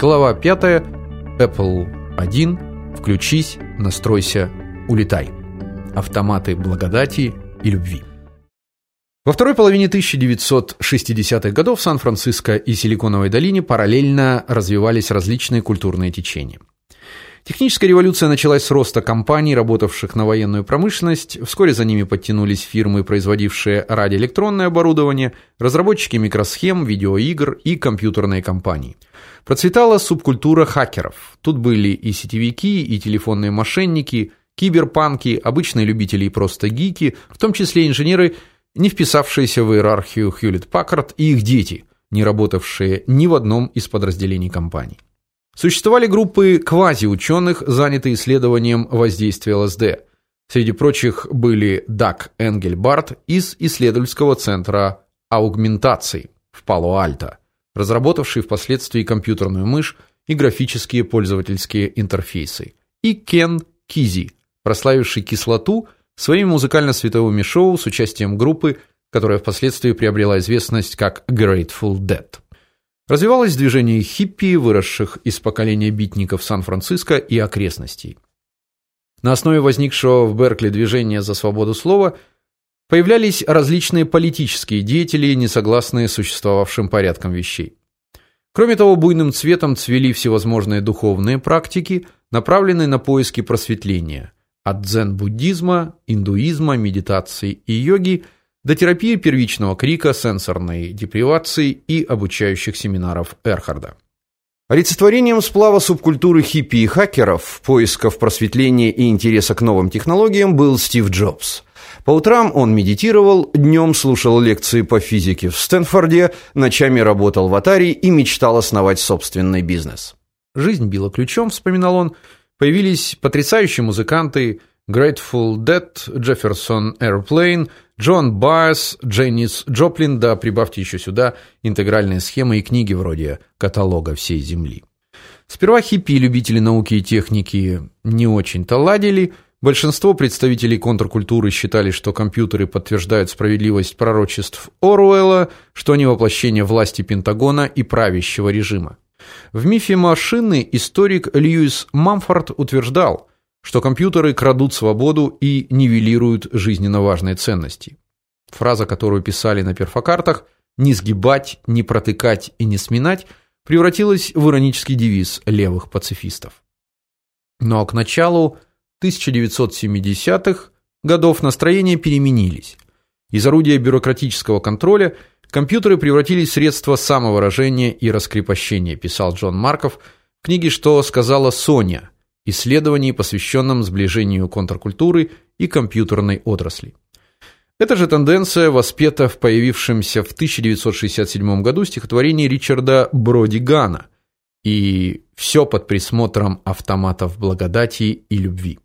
Глава 5. Apple 1. Включись, настройся, улетай. Автоматы благодати и любви. Во второй половине 1960-х годов в Сан-Франциско и Силиконовой долине параллельно развивались различные культурные течения. Техническая революция началась с роста компаний, работавших на военную промышленность. Вскоре за ними подтянулись фирмы, производившие радиоэлектронное оборудование, разработчики микросхем, видеоигр и компьютерные компании. Процветала субкультура хакеров. Тут были и сетевики, и телефонные мошенники, киберпанки, обычные любители и просто гики, в том числе инженеры, не вписавшиеся в иерархию Hewlett-Packard и их дети, не работавшие ни в одном из подразделений компании. Существовали группы квазиученых, занятые исследованием воздействия ЛСД. Среди прочих были Даг Энгельбарт из исследовательского центра аугментации в Пало-Альто, разработавший впоследствии компьютерную мышь и графические пользовательские интерфейсы, и Кен Кизи, прославивший кислоту своими музыкально-световыми шоу с участием группы, которая впоследствии приобрела известность как Grateful Dead. Развивалось движение хиппи, выросших из поколения битников Сан-Франциско и окрестностей. На основе возникшего в Беркли движения за свободу слова появлялись различные политические деятели, не согласные с существовавшим порядком вещей. Кроме того, буйным цветом цвели всевозможные духовные практики, направленные на поиски просветления, от дзен-буддизма, индуизма, медитации и йоги – до терапии первичного крика, сенсорной депривации и обучающих семинаров Эрхарда. Олицетворением сплава субкультуры хиппи и хакеров, поисков просветления и интереса к новым технологиям был Стив Джобс. По утрам он медитировал, днем слушал лекции по физике в Стэнфорде, ночами работал в Atari и мечтал основать собственный бизнес. Жизнь била ключом, вспоминал он. Появились потрясающие музыканты, Grateful Dead, Jefferson Airplane, Джон Байес, Дженнис Джоплин, да прибавьте еще сюда интегральные схемы и книги вроде каталога всей Земли. Сперва хиппи любители науки и техники не очень-то ладили. Большинство представителей контркультуры считали, что компьютеры подтверждают справедливость пророчеств Оруэлла, что они воплощение власти Пентагона и правящего режима. В мифе машины историк Льюис Мамфорд утверждал, что компьютеры крадут свободу и нивелируют жизненно важные ценности. Фраза, которую писали на перфокартах «не сгибать, не протыкать и не сминать» превратилась в иронический девиз левых пацифистов. Но к началу 1970-х годов настроения переменились. Из орудия бюрократического контроля компьютеры превратились в средство самовыражения и раскрепощения, писал Джон Марков в книге «Что сказала Соня», исследований, посвященном сближению контркультуры и компьютерной отрасли. Эта же тенденция воспета в появившемся в 1967 году стихотворении Ричарда Бродигана и все под присмотром автоматов благодати и любви.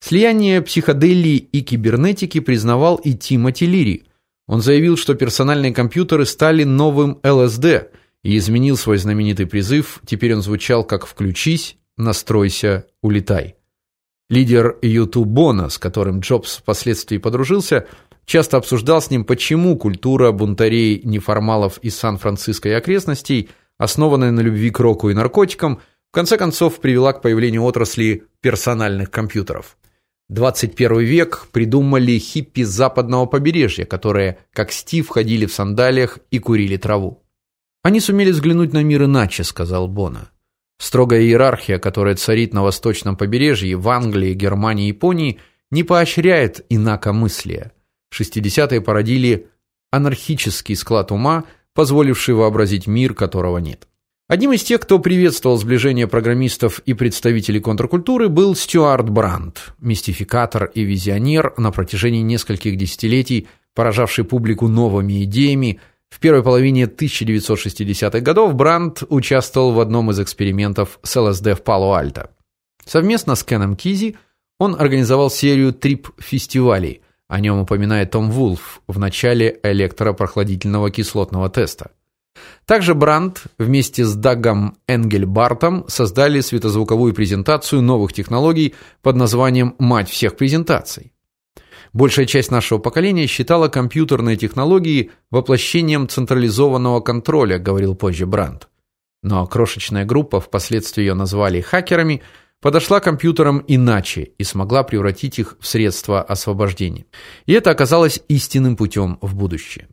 Слияние психоделии и кибернетики признавал и Тимоти Лири. Он заявил, что персональные компьютеры стали новым ЛСД и изменил свой знаменитый призыв. Теперь он звучал как «включись, настройся, улетай. Лидер YouTube Бона, с которым Джобс впоследствии подружился, часто обсуждал с ним, почему культура бунтарей неформалов из Сан-Франциско и окрестностей, основанная на любви к року и наркотикам, в конце концов привела к появлению отрасли персональных компьютеров. 21 век придумали хиппи западного побережья, которые, как Стив, ходили в сандалиях и курили траву. Они сумели взглянуть на мир иначе, сказал Бона. Строгая иерархия, которая царит на восточном побережье, в Англии, Германии и Японии, не поощряет инакомыслия. 60-е породили анархический склад ума, позволивший вообразить мир, которого нет. Одним из тех, кто приветствовал сближение программистов и представителей контркультуры, был Стюарт Бранд, мистификатор и визионер на протяжении нескольких десятилетий, поражавший публику новыми идеями, в первой половине 1960-х годов Бранд участвовал в одном из экспериментов с ЛСД в Пало-Альто. Совместно с Кеном Кизи он организовал серию трип-фестивалей. О нем упоминает Том Вулф в начале электропрохладительного кислотного теста. Также Бранд вместе с Дагом Энгельбартом создали светозвуковую презентацию новых технологий под названием Мать всех презентаций. Большая часть нашего поколения считала компьютерные технологии воплощением централизованного контроля, говорил позже Бранд. Но крошечная группа, впоследствии ее назвали хакерами, подошла к компьютерам иначе и смогла превратить их в средство освобождения. И это оказалось истинным путем в будущее.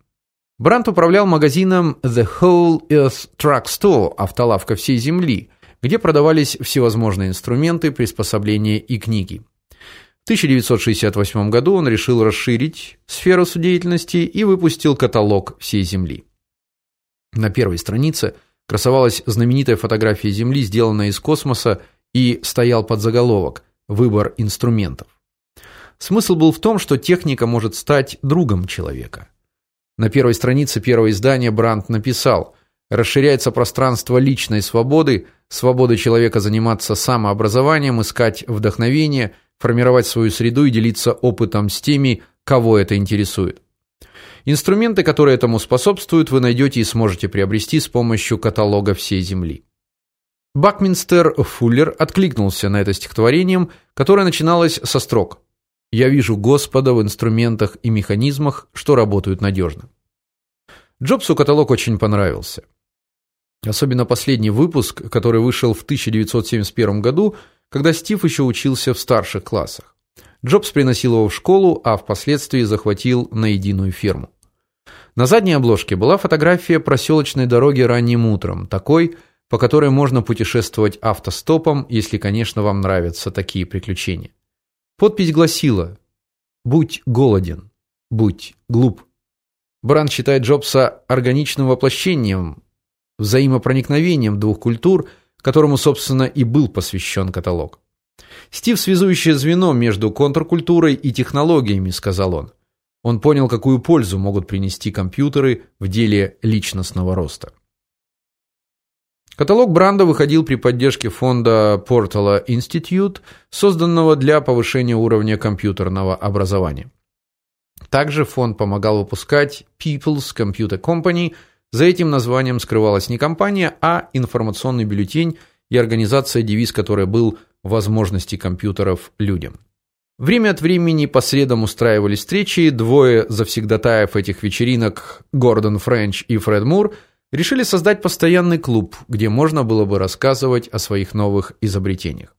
Брант управлял магазином The Whole Earth Truck Store, автолавка всей земли, где продавались всевозможные инструменты, приспособления и книги. В 1968 году он решил расширить сферу деятельности и выпустил каталог всей земли. На первой странице красовалась знаменитая фотография Земли, сделанная из космоса, и стоял под заголовок Выбор инструментов. Смысл был в том, что техника может стать другом человека. На первой странице первого издания Брандт написал: Расширяется пространство личной свободы, свободы человека заниматься самообразованием, искать вдохновение, формировать свою среду и делиться опытом с теми, кого это интересует. Инструменты, которые этому способствуют, вы найдете и сможете приобрести с помощью каталога всей земли. Бакминстер Фуллер откликнулся на это стихотворением, которое начиналось со строк: Я вижу Господа в инструментах и механизмах, что работают надежно». Джобсу каталог очень понравился. Особенно последний выпуск, который вышел в 1971 году, когда Стив еще учился в старших классах. Джобс приносил его в школу, а впоследствии захватил на единую ферму. На задней обложке была фотография проселочной дороги ранним утром, такой, по которой можно путешествовать автостопом, если, конечно, вам нравятся такие приключения. Подпись гласила: "Будь голоден, будь глуп". Бранд считает Джобса органичным воплощением, взаимопроникновением двух культур, которому, собственно, и был посвящен каталог. Стив связующее звено между контркультурой и технологиями, сказал он. Он понял, какую пользу могут принести компьютеры в деле личностного роста. Каталог бренда выходил при поддержке фонда Portala Institute, созданного для повышения уровня компьютерного образования. Также фонд помогал выпускать People's Computer Company. За этим названием скрывалась не компания, а информационный бюллетень и организация, девиз которой был возможности компьютеров людям. Время от времени по средам устраивались встречи, двое завсегдатаев этих вечеринок, Гордон Френч и Фред Мур, решили создать постоянный клуб, где можно было бы рассказывать о своих новых изобретениях.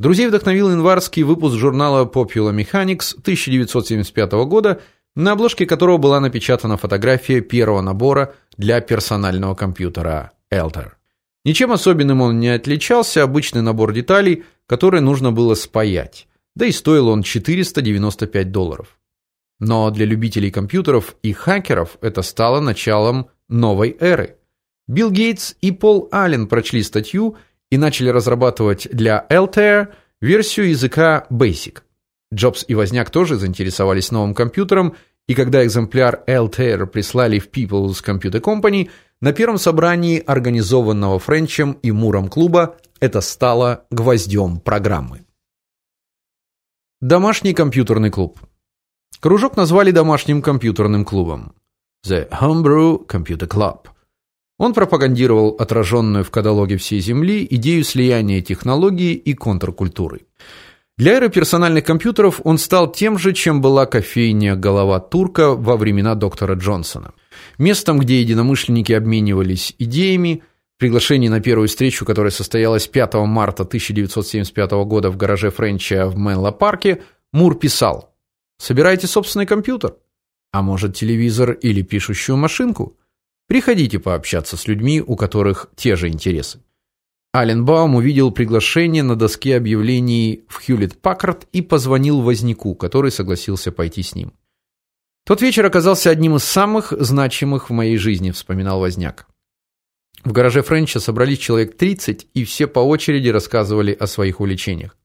Друзей вдохновил январский выпуск журнала Popular Mechanics 1975 года, на обложке которого была напечатана фотография первого набора для персонального компьютера Altair. Ничем особенным он не отличался, обычный набор деталей, которые нужно было спаять. Да и стоил он 495 долларов. Но для любителей компьютеров и хакеров это стало началом новой эры. Билл Гейтс и Пол Аллен прочли статью и начали разрабатывать для Altair версию языка Basic. Джобс и Возняк тоже заинтересовались новым компьютером, и когда экземпляр Altair прислали в People's Computer Company, на первом собрании организованного Френчем и Муром клуба это стало гвоздем программы. Домашний компьютерный клуб. Кружок назвали домашним компьютерным клубом. The Homebrew Computer Club. Он пропагандировал отраженную в каталоге всей Земли идею слияния технологии и контркультуры. Для эры персональных компьютеров он стал тем же, чем была кофейня Голова турка во времена доктора Джонсона. Местом, где единомышленники обменивались идеями, приглашение на первую встречу, которая состоялась 5 марта 1975 года в гараже Френча в Менло-парке, Мур писал: "Собирайте собственный компьютер, а может, телевизор или пишущую машинку? Приходите пообщаться с людьми, у которых те же интересы". Аленбаум увидел приглашение на доске объявлений в Хьюлетт-Паккард и позвонил вознику, который согласился пойти с ним. Тот вечер оказался одним из самых значимых в моей жизни, вспоминал Возняк. В гараже Френча собрались человек 30, и все по очереди рассказывали о своих увлечениях.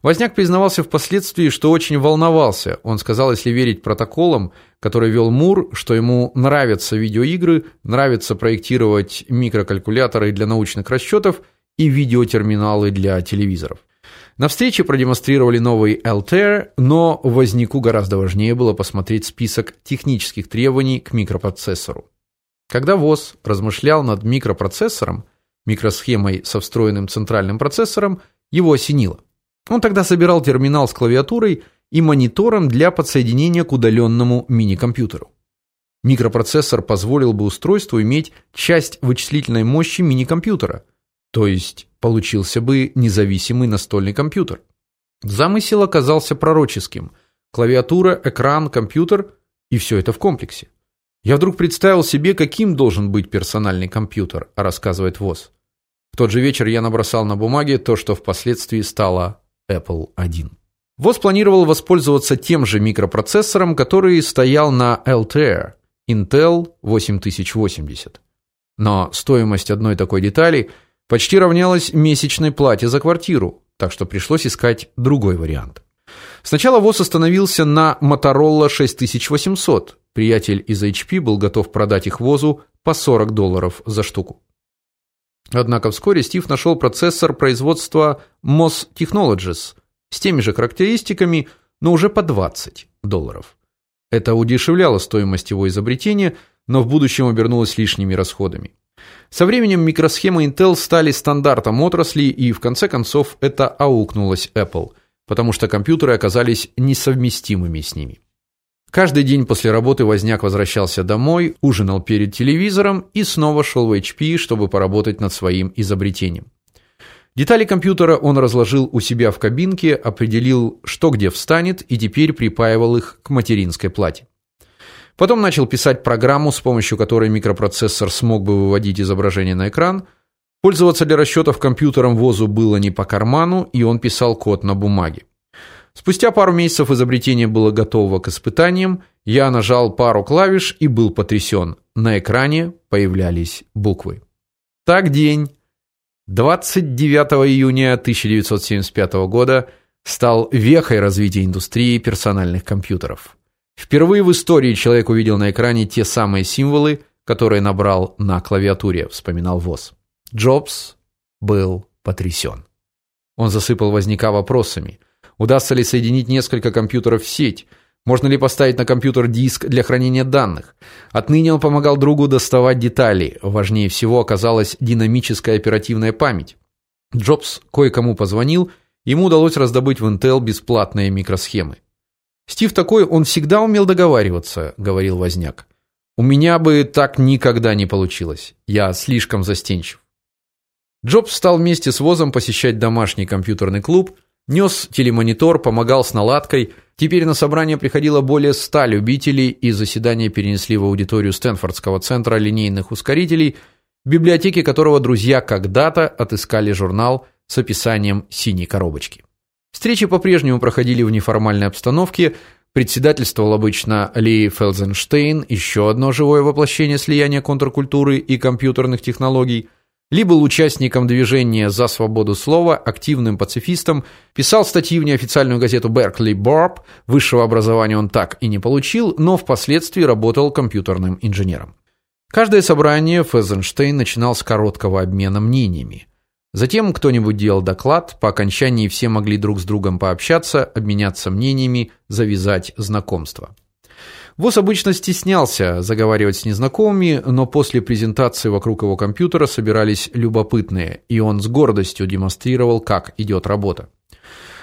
Возняк признавался впоследствии, что очень волновался. Он сказал, если верить протоколам, которые вел Мур, что ему нравятся видеоигры, нравится проектировать микрокалькуляторы для научных расчетов и видеотерминалы для телевизоров. На встрече продемонстрировали новый Altair, но вознику гораздо важнее было посмотреть список технических требований к микропроцессору. Когда ВОЗ размышлял над микропроцессором, микросхемой со встроенным центральным процессором, его осенило. Он тогда собирал терминал с клавиатурой и монитором для подсоединения к удаленному мини-компьютеру. Микропроцессор позволил бы устройству иметь часть вычислительной мощи мини-компьютера, то есть получился бы независимый настольный компьютер. Замысел оказался пророческим. Клавиатура, экран, компьютер и все это в комплексе. Я вдруг представил себе, каким должен быть персональный компьютер, рассказывает ВОЗ. В тот же вечер я набросал на бумаге то, что впоследствии стало Apple I. ВОЗ планировал воспользоваться тем же микропроцессором, который стоял на Altair Intel 8080. Но стоимость одной такой детали почти равнялась месячной плате за квартиру, так что пришлось искать другой вариант. Сначала ВОЗ остановился на Motorola 6800. Приятель из HP был готов продать их ВОЗу по 40 долларов за штуку. Однако вскоре Стив нашел процессор производства MOS Technologies с теми же характеристиками, но уже по 20 долларов. Это удешевляло стоимость его изобретения, но в будущем обернулось лишними расходами. Со временем микросхемы Intel стали стандартом отрасли, и в конце концов это аукнулось Apple, потому что компьютеры оказались несовместимыми с ними. Каждый день после работы Возняк возвращался домой, ужинал перед телевизором и снова шел в HP, чтобы поработать над своим изобретением. Детали компьютера он разложил у себя в кабинке, определил, что где встанет, и теперь припаивал их к материнской плате. Потом начал писать программу, с помощью которой микропроцессор смог бы выводить изображение на экран. Пользоваться для расчетов компьютером ВОЗу было не по карману, и он писал код на бумаге. Спустя пару месяцев изобретение было готово к испытаниям. Я нажал пару клавиш и был потрясен. На экране появлялись буквы. Так день 29 июня 1975 года стал вехой развития индустрии персональных компьютеров. Впервые в истории человек увидел на экране те самые символы, которые набрал на клавиатуре, вспоминал ВОЗ. Джобс был потрясен. Он засыпал возника вопросами: Удастся ли соединить несколько компьютеров в сеть? Можно ли поставить на компьютер диск для хранения данных? Отныне он помогал другу доставать детали. Важнее всего оказалась динамическая оперативная память. Джобс кое-кому позвонил, ему удалось раздобыть в Intel бесплатные микросхемы. Стив такой, он всегда умел договариваться, говорил Возняк. У меня бы так никогда не получилось. Я слишком застенчив. Джобс стал вместе с Возом посещать домашний компьютерный клуб, Нес телемонитор, помогал с наладкой. Теперь на собрание приходило более ста любителей, и заседание перенесли в аудиторию Стэнфордского центра линейных ускорителей, в библиотеке которого друзья когда-то отыскали журнал с описанием синей коробочки. Встречи по-прежнему проходили в неформальной обстановке. Председательствовал обычно Ли Фелзенштейн, еще одно живое воплощение слияния контркультуры и компьютерных технологий – ли был участником движения за свободу слова, активным пацифистом, писал статьи в неофициальную газету Berkeley Barb. Высшего образования он так и не получил, но впоследствии работал компьютерным инженером. Каждое собрание Фезенштейн начинал с короткого обмена мнениями. Затем кто-нибудь делал доклад, по окончании все могли друг с другом пообщаться, обменяться мнениями, завязать знакомство. Вос обычно стеснялся заговаривать с незнакомыми, но после презентации вокруг его компьютера собирались любопытные, и он с гордостью демонстрировал, как идет работа.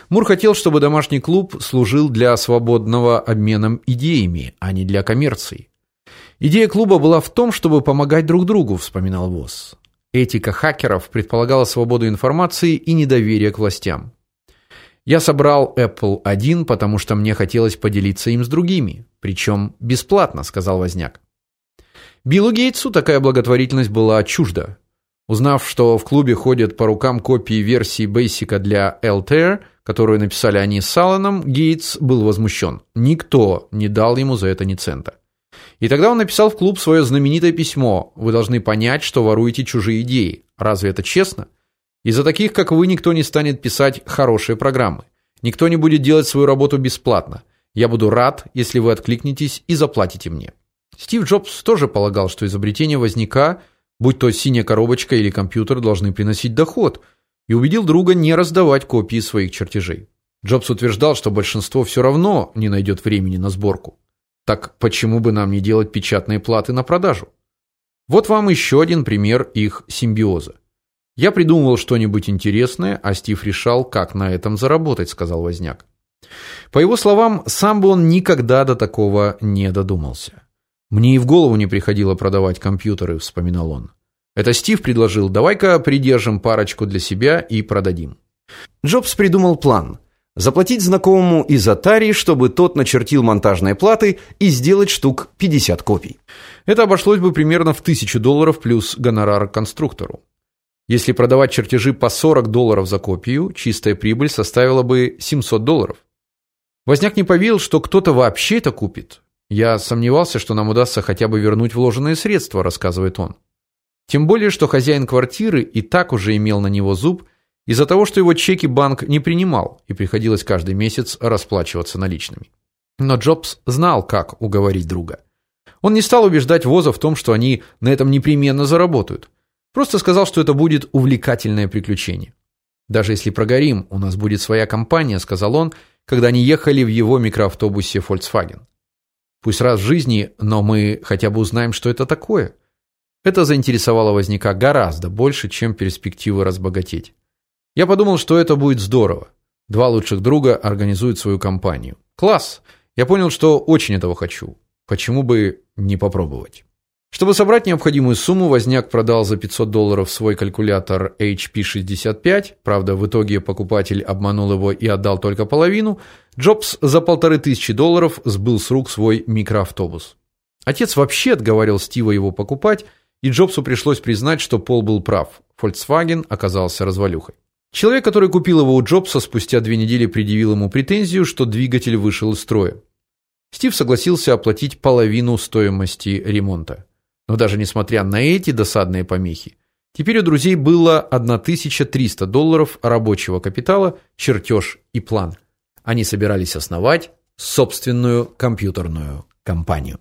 Мур хотел, чтобы домашний клуб служил для свободного обмена идеями, а не для коммерции. Идея клуба была в том, чтобы помогать друг другу, вспоминал Вос. Этика хакеров предполагала свободу информации и недоверие к властям. Я собрал Apple 1, потому что мне хотелось поделиться им с другими, причем бесплатно, сказал Возняк. Биллу Гейтсу такая благотворительность была чужда. Узнав, что в клубе ходят по рукам копии версии Basic для Altair, которую написали они с Алленом, Гейтс был возмущен. Никто не дал ему за это ни цента. И тогда он написал в клуб свое знаменитое письмо: "Вы должны понять, что воруете чужие идеи. Разве это честно?" Из-за таких, как вы, никто не станет писать хорошие программы. Никто не будет делать свою работу бесплатно. Я буду рад, если вы откликнетесь и заплатите мне. Стив Джобс тоже полагал, что изобретение возника, будь то синяя коробочка или компьютер, должны приносить доход, и убедил друга не раздавать копии своих чертежей. Джобс утверждал, что большинство все равно не найдет времени на сборку. Так почему бы нам не делать печатные платы на продажу? Вот вам еще один пример их симбиоза. Я придумывал что-нибудь интересное, а Стив решал, как на этом заработать, сказал Возняк. По его словам, сам бы он никогда до такого не додумался. Мне и в голову не приходило продавать компьютеры, вспоминал он. Это Стив предложил: "Давай-ка придержим парочку для себя и продадим". Джобс придумал план: заплатить знакомому из Atari, чтобы тот начертил монтажные платы и сделать штук 50 копий. Это обошлось бы примерно в 1000 долларов плюс гонорар конструктору. Если продавать чертежи по 40 долларов за копию, чистая прибыль составила бы 700 долларов. Возняк не поверил, что кто-то вообще это купит. Я сомневался, что нам удастся хотя бы вернуть вложенные средства, рассказывает он. Тем более, что хозяин квартиры и так уже имел на него зуб из-за того, что его чеки банк не принимал, и приходилось каждый месяц расплачиваться наличными. Но Джобс знал, как уговорить друга. Он не стал убеждать Воза в том, что они на этом непременно заработают. Просто сказал, что это будет увлекательное приключение. Даже если прогорим, у нас будет своя компания, сказал он, когда они ехали в его микроавтобусе Volkswagen. Пусть раз в жизни, но мы хотя бы узнаем, что это такое. Это заинтересовало Возняка гораздо больше, чем перспективы разбогатеть. Я подумал, что это будет здорово. Два лучших друга организуют свою компанию. Класс. Я понял, что очень этого хочу. Почему бы не попробовать? Чтобы собрать необходимую сумму, Возняк продал за 500 долларов свой калькулятор HP65. Правда, в итоге покупатель обманул его и отдал только половину. Джобс за полторы тысячи долларов сбыл с рук свой микроавтобус. Отец вообще отговаривал Стива его покупать, и Джобсу пришлось признать, что Пол был прав. Volkswagen оказался развалюхой. Человек, который купил его у Джобса, спустя две недели предъявил ему претензию, что двигатель вышел из строя. Стив согласился оплатить половину стоимости ремонта. Но даже несмотря на эти досадные помехи, теперь у друзей было 1300 долларов рабочего капитала, чертеж и план. Они собирались основать собственную компьютерную компанию.